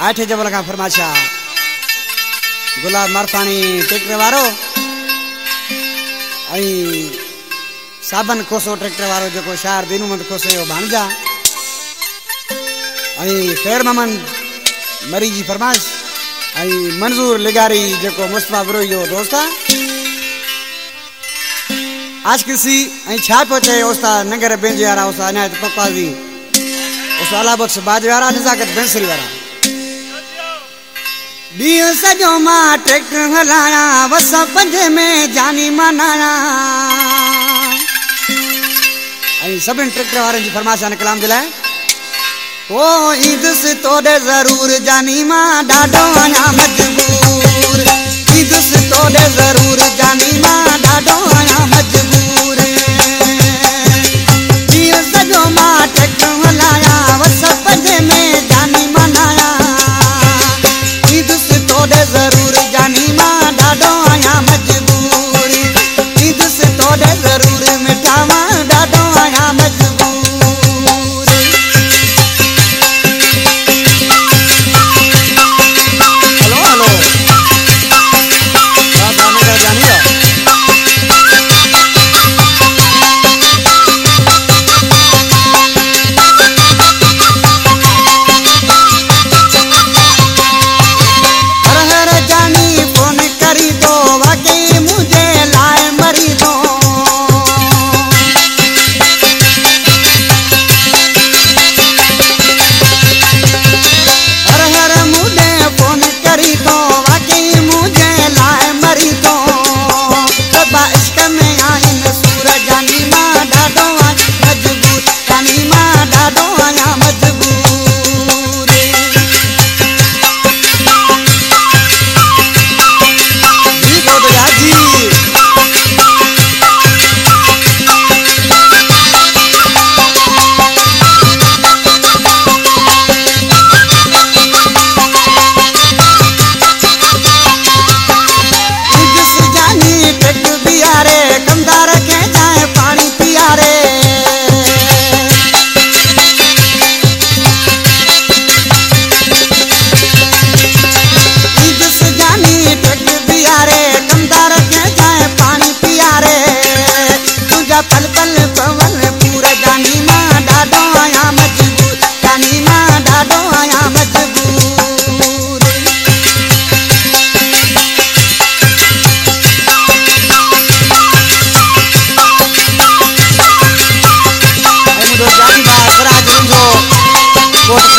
आठे जबल खां फरमाशा। गुलाब मरताणी ट्रैक्टर वारो ऐं साबन खोसो ट्रैक्टर वारो जेको शहर दीनूमंद जो भाणजा ऐं ख़ैर महमद मरी जी फरमाइश ऐं मंज़ूर लिगारी जेको मुस्तफ़ा बिरोही जो दोस्त आहे आशकिसी ऐं छा पियो उस्ताद नगर पंहिंजे वारा उस्ताद अनायत पकवाज़ी उस्ताद अला बख़्श बाज वारा बैंसरी वारा। ॾींहुं सॼो माँ ट्रैक्टर हलायां वस पंजे में जानी मनाया ऐं सभिनि ट्रैक्टर वारनि जी फरमाइश आहे कलाम जे लाइ ओ ईंदुसि तोॾे ज़रूर जानी माँ, ॾाढो आहियाँ मजबूर। ईंदुसि तोॾे ज़रूर जानी पल पवन पूरा जानी माँ ॾाढो आहियाँ मजबूर जानी माँ ॾाढो आहियाँ मजबूर मुंहिंजो जानी भाउ सिराज मुंहिंजो कोट